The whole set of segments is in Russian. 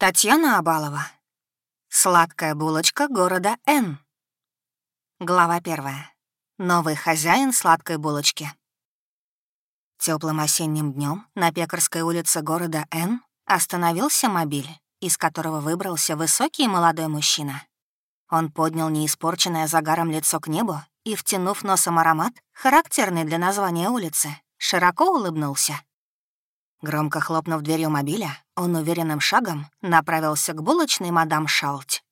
Татьяна Абалова. Сладкая булочка города Н. Глава первая. Новый хозяин сладкой булочки. Теплым осенним днем на Пекарской улице города Н остановился мобиль, из которого выбрался высокий молодой мужчина. Он поднял неиспорченное загаром лицо к небу и, втянув носом аромат, характерный для названия улицы, широко улыбнулся. Громко хлопнув дверью мобиля, он уверенным шагом направился к булочной мадам Шалт.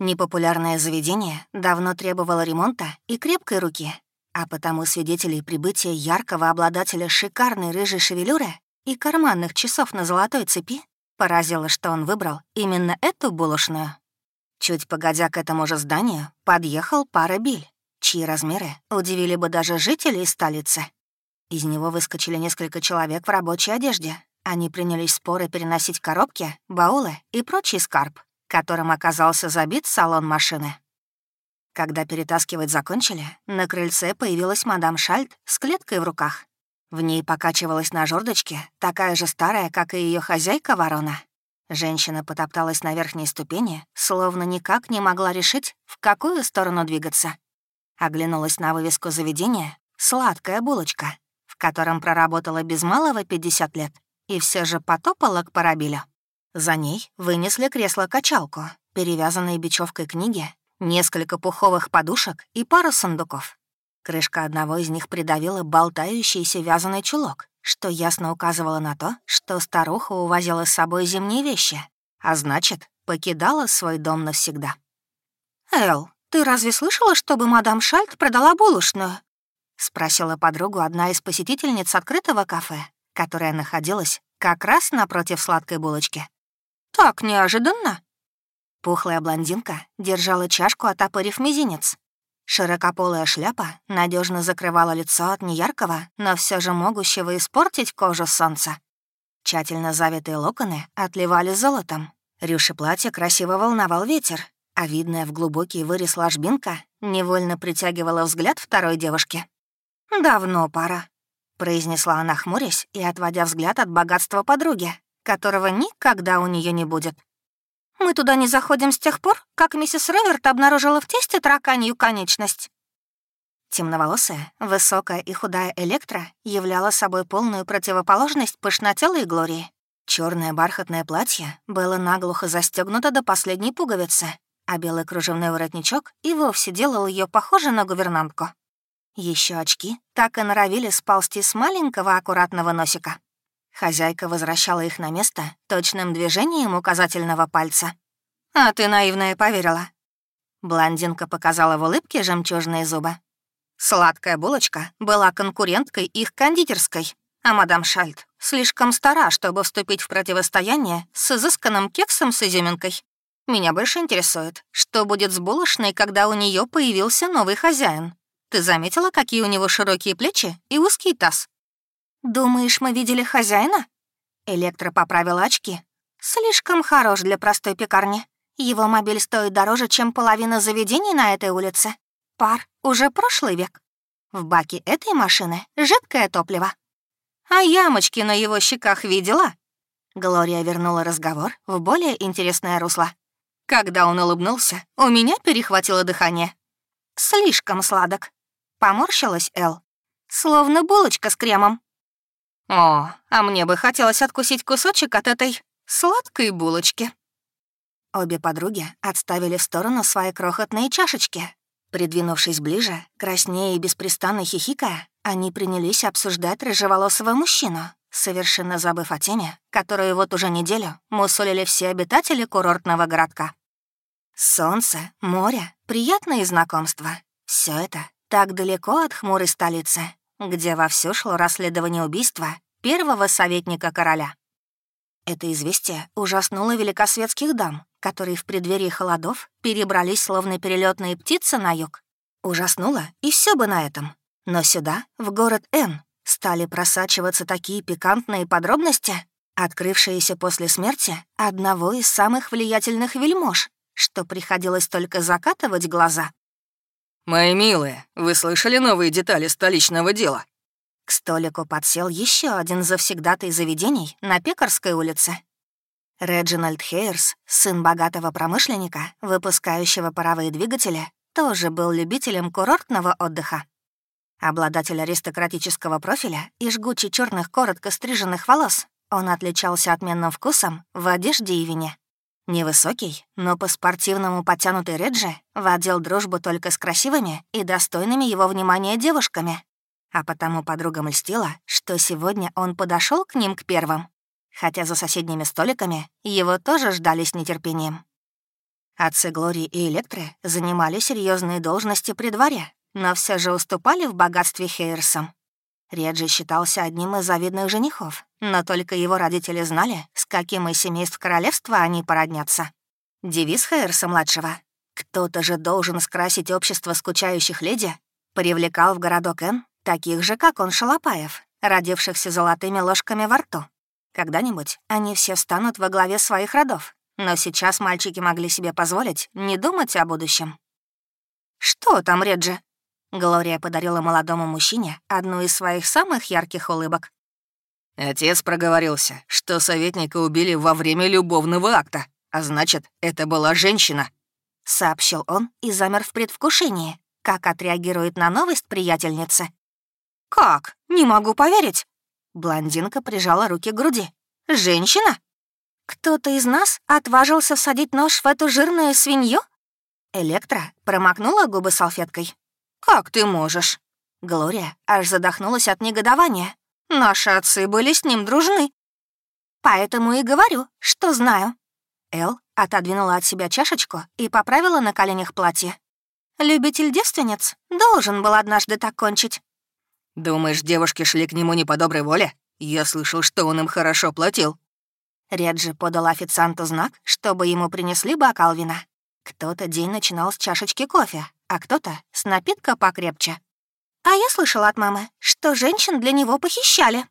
Непопулярное заведение давно требовало ремонта и крепкой руки, а потому свидетелей прибытия яркого обладателя шикарной рыжей шевелюры и карманных часов на золотой цепи поразило, что он выбрал именно эту булочную. Чуть погодя к этому же зданию, подъехал пара биль, чьи размеры удивили бы даже жителей столицы. Из него выскочили несколько человек в рабочей одежде. Они принялись споры переносить коробки, баулы и прочий скарб, которым оказался забит салон машины. Когда перетаскивать закончили, на крыльце появилась мадам Шальт с клеткой в руках. В ней покачивалась на жердочке, такая же старая, как и ее хозяйка ворона. Женщина потопталась на верхней ступени, словно никак не могла решить, в какую сторону двигаться. Оглянулась на вывеску заведения «Сладкая булочка», в котором проработала без малого 50 лет, и все же потопала к парабилю. За ней вынесли кресло-качалку, перевязанные бечевкой книги, несколько пуховых подушек и пару сундуков. Крышка одного из них придавила болтающийся вязаный чулок, что ясно указывало на то, что старуха увозила с собой зимние вещи, а значит, покидала свой дом навсегда. «Эл, ты разве слышала, чтобы мадам Шальт продала булочную?» — спросила подругу одна из посетительниц открытого кафе, которая находилась как раз напротив сладкой булочки. «Так неожиданно!» Пухлая блондинка держала чашку, отопырив мизинец. Широкополая шляпа надежно закрывала лицо от неяркого, но все же могущего испортить кожу солнца. Тщательно завитые локоны отливали золотом. Рюши платья красиво волновал ветер, а видная в глубокий вырез ложбинка невольно притягивала взгляд второй девушки. «Давно пора», — произнесла она, хмурясь и отводя взгляд от богатства подруги, которого никогда у нее не будет. «Мы туда не заходим с тех пор, как миссис Реверт обнаружила в тесте тараканью конечность». Темноволосая, высокая и худая Электра являла собой полную противоположность пышнотелой Глории. Черное бархатное платье было наглухо застегнуто до последней пуговицы, а белый кружевной воротничок и вовсе делал ее похожей на гувернантку. Еще очки так и норовили сползти с маленького аккуратного носика. Хозяйка возвращала их на место точным движением указательного пальца. «А ты, наивная, поверила?» Блондинка показала в улыбке жемчужные зубы. Сладкая булочка была конкуренткой их кондитерской, а мадам Шальт слишком стара, чтобы вступить в противостояние с изысканным кексом с изюминкой. Меня больше интересует, что будет с булочной, когда у нее появился новый хозяин. Ты заметила, какие у него широкие плечи и узкий таз? Думаешь, мы видели хозяина? Электро поправила очки. Слишком хорош для простой пекарни. Его мобиль стоит дороже, чем половина заведений на этой улице. Пар уже прошлый век. В баке этой машины жидкое топливо. А ямочки на его щеках видела? Глория вернула разговор в более интересное русло. Когда он улыбнулся, у меня перехватило дыхание. Слишком сладок. Поморщилась Эл. Словно булочка с кремом. О, а мне бы хотелось откусить кусочек от этой сладкой булочки. Обе подруги отставили в сторону свои крохотные чашечки. Придвинувшись ближе, краснее и беспрестанно хихикая, они принялись обсуждать рыжеволосого мужчину, совершенно забыв о теме, которую вот уже неделю мусолили все обитатели курортного городка. Солнце, море, приятные знакомства — все это так далеко от хмурой столицы, где вовсю шло расследование убийства первого советника короля. Это известие ужаснуло великосветских дам, которые в преддверии холодов перебрались словно перелетные птицы на юг. Ужаснуло, и все бы на этом. Но сюда, в город Н, стали просачиваться такие пикантные подробности, открывшиеся после смерти одного из самых влиятельных вельмож, что приходилось только закатывать глаза. «Мои милые, вы слышали новые детали столичного дела?» К столику подсел еще один завсегдатый заведений на Пекарской улице. Реджинальд Хейерс, сын богатого промышленника, выпускающего паровые двигатели, тоже был любителем курортного отдыха. Обладатель аристократического профиля и жгучий черных коротко стриженных волос, он отличался отменным вкусом в одежде и вине. Невысокий, но по-спортивному подтянутый Реджи водил дружбу только с красивыми и достойными его внимания девушками. А потому подругам льстила, что сегодня он подошел к ним к первым. Хотя за соседними столиками его тоже ждали с нетерпением. Отцы Глории и Электры занимали серьезные должности при дворе, но все же уступали в богатстве Хейерсам. Реджи считался одним из завидных женихов, но только его родители знали, с каким из семейств королевства они породнятся. Девиз Хейерса-младшего «Кто-то же должен скрасить общество скучающих леди» привлекал в городок Н таких же, как он, шалопаев, родившихся золотыми ложками во рту. Когда-нибудь они все встанут во главе своих родов, но сейчас мальчики могли себе позволить не думать о будущем. «Что там, Реджи?» Глория подарила молодому мужчине одну из своих самых ярких улыбок. Отец проговорился, что советника убили во время любовного акта, а значит, это была женщина. Сообщил он и замер в предвкушении, как отреагирует на новость приятельница. «Как? Не могу поверить!» Блондинка прижала руки к груди. «Женщина? Кто-то из нас отважился всадить нож в эту жирную свинью?» Электра промокнула губы салфеткой. «Как ты можешь?» Глория аж задохнулась от негодования. «Наши отцы были с ним дружны». «Поэтому и говорю, что знаю». Эл отодвинула от себя чашечку и поправила на коленях платье. «Любитель девственниц должен был однажды так кончить». «Думаешь, девушки шли к нему не по доброй воле? Я слышал, что он им хорошо платил». Реджи подал официанту знак, чтобы ему принесли бокал вина. Кто-то день начинал с чашечки кофе, а кто-то с напитка покрепче. А я слышала от мамы, что женщин для него похищали.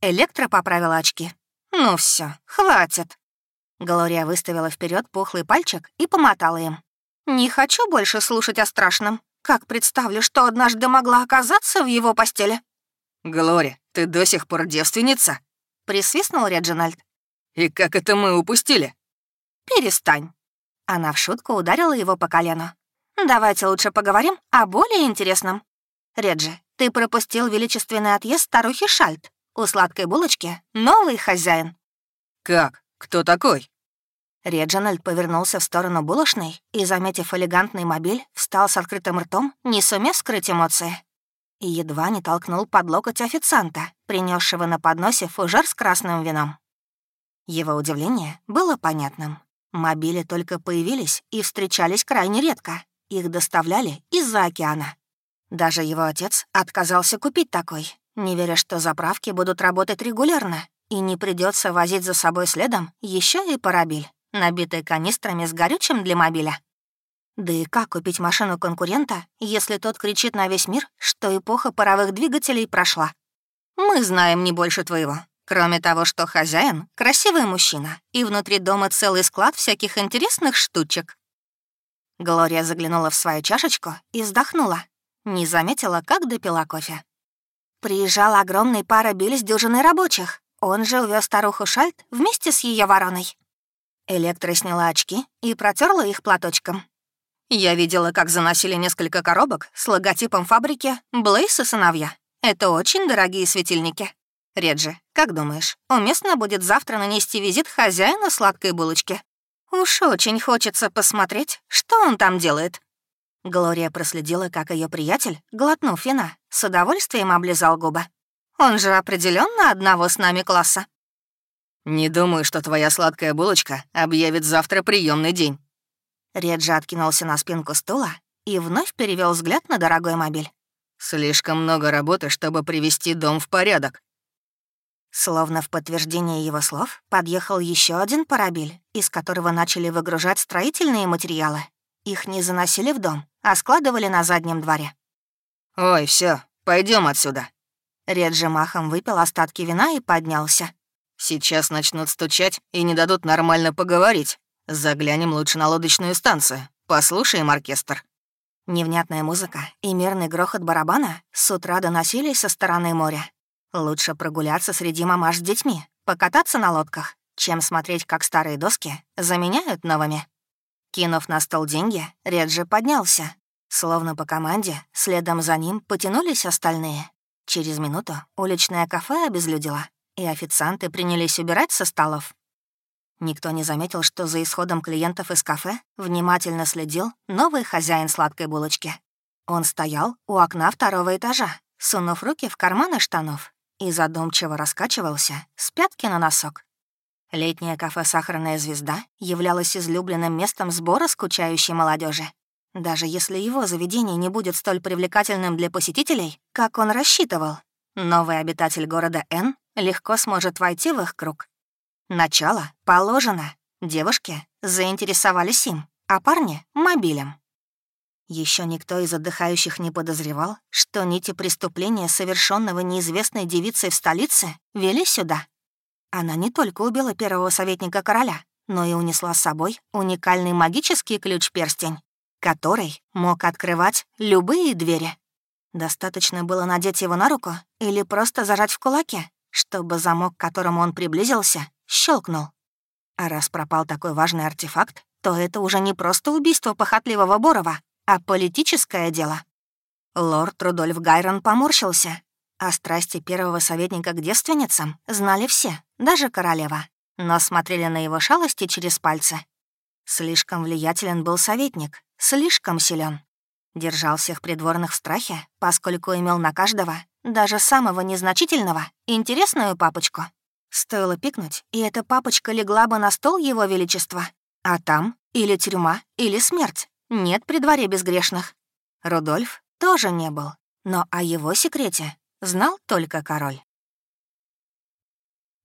Электро поправила очки. Ну все, хватит. Глория выставила вперед пухлый пальчик и помотала им. «Не хочу больше слушать о страшном. Как представлю, что однажды могла оказаться в его постели». «Глория, ты до сих пор девственница?» — присвистнул Реджинальд. «И как это мы упустили?» «Перестань». Она в шутку ударила его по колену. Давайте лучше поговорим о более интересном. Реджи, ты пропустил величественный отъезд старухи Шальт. У сладкой булочки новый хозяин. Как? Кто такой? Реджинальд повернулся в сторону булочной и, заметив элегантный мобиль, встал с открытым ртом, не сумев скрыть эмоции. И едва не толкнул под локоть официанта, принесшего на подносе фужер с красным вином. Его удивление было понятным. Мобили только появились и встречались крайне редко, их доставляли из-за океана. Даже его отец отказался купить такой, не веря, что заправки будут работать регулярно, и не придется возить за собой следом еще и парабиль, набитый канистрами с горючим для мобиля. Да и как купить машину конкурента, если тот кричит на весь мир, что эпоха паровых двигателей прошла? Мы знаем не больше твоего. Кроме того, что хозяин — красивый мужчина, и внутри дома целый склад всяких интересных штучек. Глория заглянула в свою чашечку и вздохнула. Не заметила, как допила кофе. Приезжал огромный парабиль с дюжиной рабочих. Он же увез старуху Шальт вместе с ее вороной. Электро сняла очки и протерла их платочком. Я видела, как заносили несколько коробок с логотипом фабрики «Блейс и сыновья». Это очень дорогие светильники. Реджи, как думаешь, уместно будет завтра нанести визит хозяину сладкой булочки? Уж очень хочется посмотреть, что он там делает. Глория проследила, как ее приятель, глотнув вина, с удовольствием облизал губы. Он же определенно одного с нами класса. «Не думаю, что твоя сладкая булочка объявит завтра приемный день». Реджи откинулся на спинку стула и вновь перевел взгляд на дорогой мобиль. «Слишком много работы, чтобы привести дом в порядок. Словно в подтверждение его слов, подъехал еще один парабель, из которого начали выгружать строительные материалы. Их не заносили в дом, а складывали на заднем дворе. «Ой, все, пойдем отсюда». Реджи махом выпил остатки вина и поднялся. «Сейчас начнут стучать и не дадут нормально поговорить. Заглянем лучше на лодочную станцию. Послушаем оркестр». Невнятная музыка и мирный грохот барабана с утра доносились со стороны моря. Лучше прогуляться среди мамаш с детьми, покататься на лодках, чем смотреть, как старые доски заменяют новыми. Кинув на стол деньги, Реджи поднялся. Словно по команде, следом за ним потянулись остальные. Через минуту уличное кафе обезлюдило, и официанты принялись убирать со столов. Никто не заметил, что за исходом клиентов из кафе внимательно следил новый хозяин сладкой булочки. Он стоял у окна второго этажа, сунув руки в карманы штанов, и задумчиво раскачивался с пятки на носок. Летнее кафе «Сахарная звезда» являлось излюбленным местом сбора скучающей молодежи. Даже если его заведение не будет столь привлекательным для посетителей, как он рассчитывал, новый обитатель города Н легко сможет войти в их круг. Начало положено. Девушки заинтересовались им, а парни — мобилем. Еще никто из отдыхающих не подозревал, что нити преступления, совершенного неизвестной девицей в столице, вели сюда. Она не только убила первого советника короля, но и унесла с собой уникальный магический ключ-перстень, который мог открывать любые двери. Достаточно было надеть его на руку или просто зажать в кулаке, чтобы замок, к которому он приблизился, щелкнул. А раз пропал такой важный артефакт, то это уже не просто убийство похотливого Борова, а политическое дело. Лорд Рудольф Гайрон поморщился. О страсти первого советника к девственницам знали все, даже королева, но смотрели на его шалости через пальцы. Слишком влиятелен был советник, слишком силен. Держал всех придворных в страхе, поскольку имел на каждого, даже самого незначительного, интересную папочку. Стоило пикнуть, и эта папочка легла бы на стол его величества. А там или тюрьма, или смерть. Нет при дворе безгрешных. Рудольф тоже не был, но о его секрете знал только король.